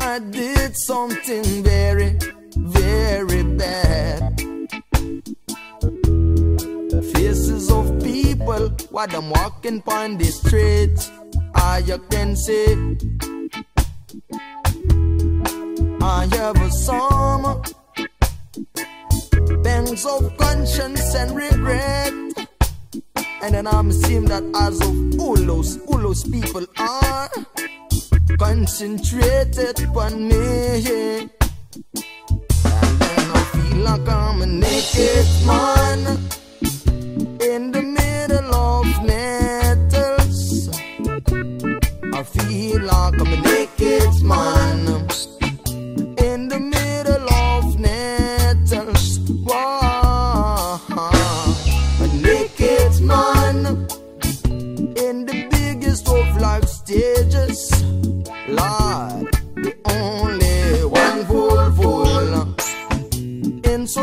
I did something very, very bad. Faces of people while I'm walking on the street, I you can see. I have a some pangs of conscience and regret. And then I'm seeing that as of all those, all those people are concentrated upon me. And then I feel like I'm a naked man in the middle of nettles. I feel like I'm a naked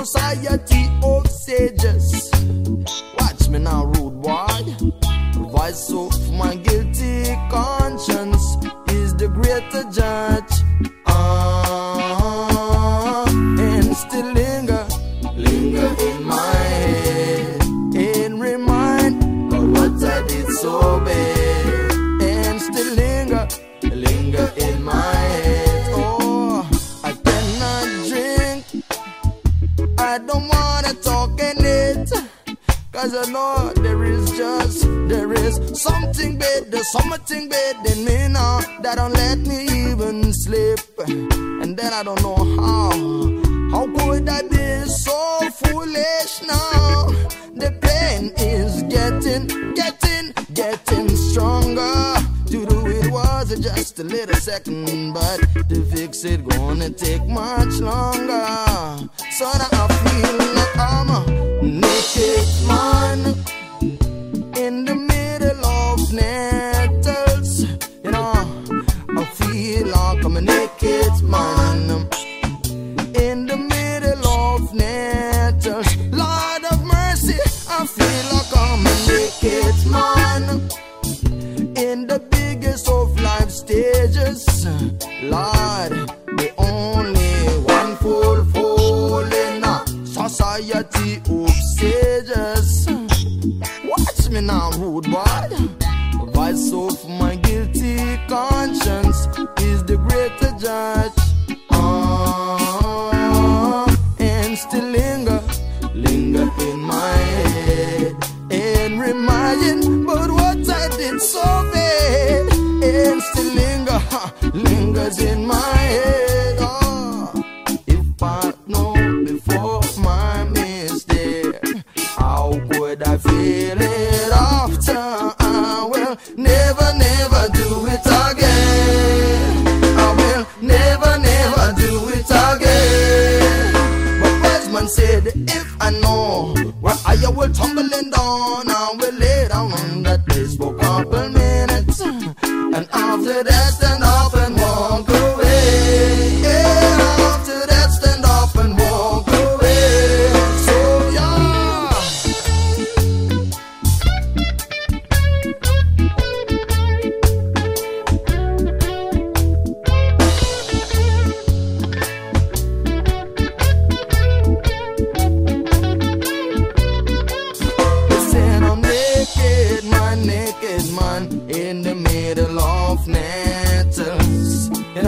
society of sages. Watch me now, rude boy. Voice of my guilty conscience is the greater judge. Cause I know there is just, there is something there's something bad in me now that don't let me even sleep. And then I don't know how, how could I be so foolish now? The pain is getting, getting, getting stronger. To do it was just a little second, but to fix it gonna take much longer. So now I man in the middle of nettles. You know, I feel like I'm a naked man in the middle of nettles. Lord of mercy, I feel like I'm a naked man in the biggest of life stages. Lord, the only one fool society is the greater judge. Ah, and still linger, linger in my head and remind but what I did so bad and still linger, ha, lingers in in the middle of nettles. You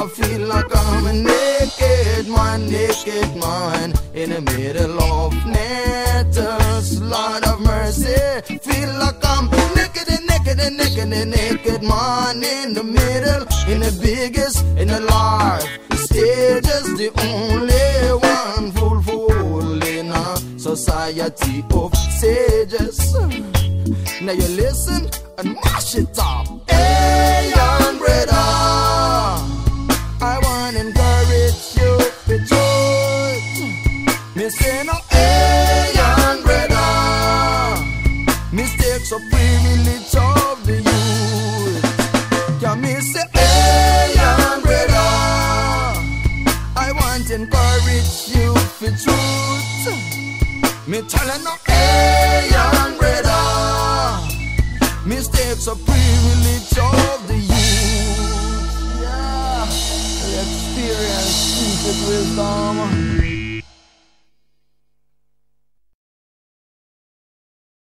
I feel like I'm a naked man, naked man, in the middle of nettles. Lord of mercy, feel like I'm naked and naked and naked and naked man, in the middle, in the biggest, in the large stages, the only one full fool in a society of sages. Now you listen and mash it up. Hey, young brother, I want to encourage you to truth. Me say no, hey, young brother, mistakes are privilege of the youth. Can me say, hey, young brother, I want to encourage you for truth. Me telling no, hey, young brother, mistakes are privilege of the youth. Yeah. experience secret wisdom.